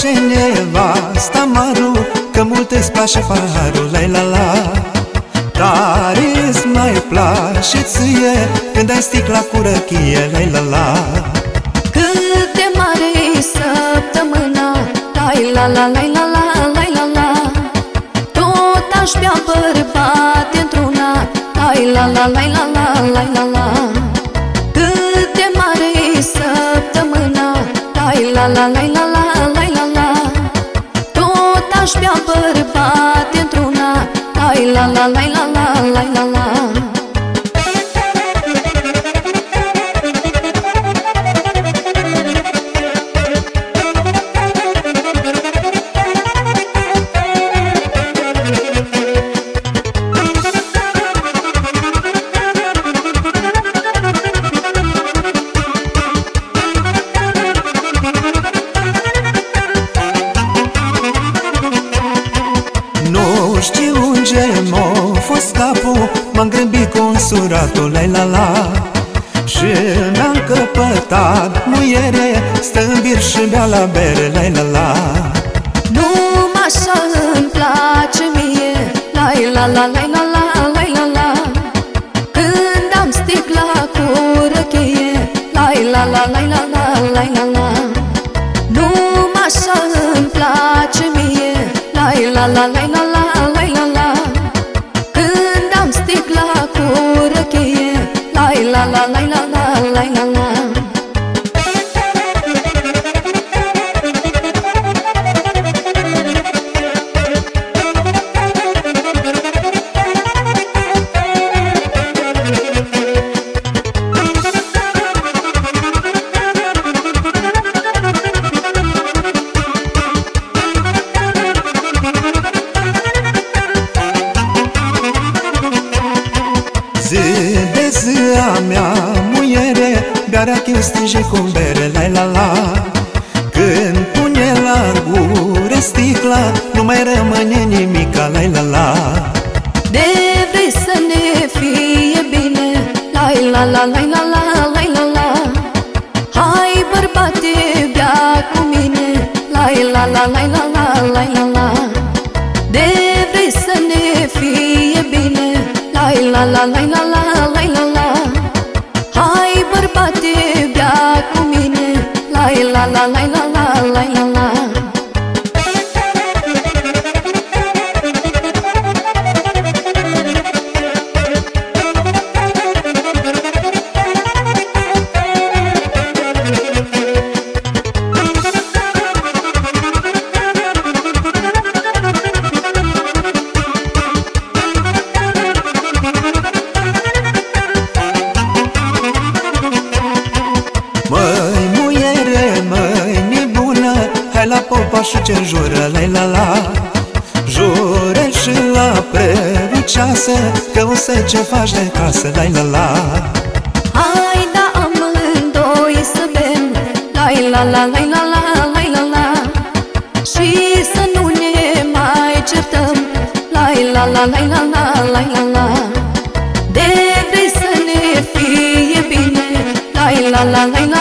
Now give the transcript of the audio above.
ce nevasta maru Că multe spașa paru, la la la. Dar îți mai place ție Când ai sticla cu răchie, la la la. Cât de mare e săptămâna La la la la la la la la la. Tot aș bea bărbat într-una La la la la la la la la la. Cât de mare e săptămâna La la la la la la la la la la la la. Știu unde m-a fost capul M-am grăbit cu un suratul, la la la Și mi-am căpătat muiere Stă în bir și bea la bere, la la la Numai așa îmi place mie La la la la la la la la la Când am sticla cu răcheie La la la la la la la la la Numai așa îmi place mie La la la la la la la 啦啦啦。De zi a mea muiere Bearea chiu stinge cu bere, la la la Când pune la gură sticla Nu mai rămâne nimica, la la la De vrei să ne fie bine La la la la la la la la la Hai bărbate, bea cu mine La la la la la la la la la De vrei să ne fie bine La la la la la la La la la și ce jură, la la la Jure și la previceasă Că o să ce faci de casă, la la la Hai da amândoi să bem La la la la la la la la la Și să nu ne mai certăm La la la la la la la la la De vrei să ne fie bine La la la la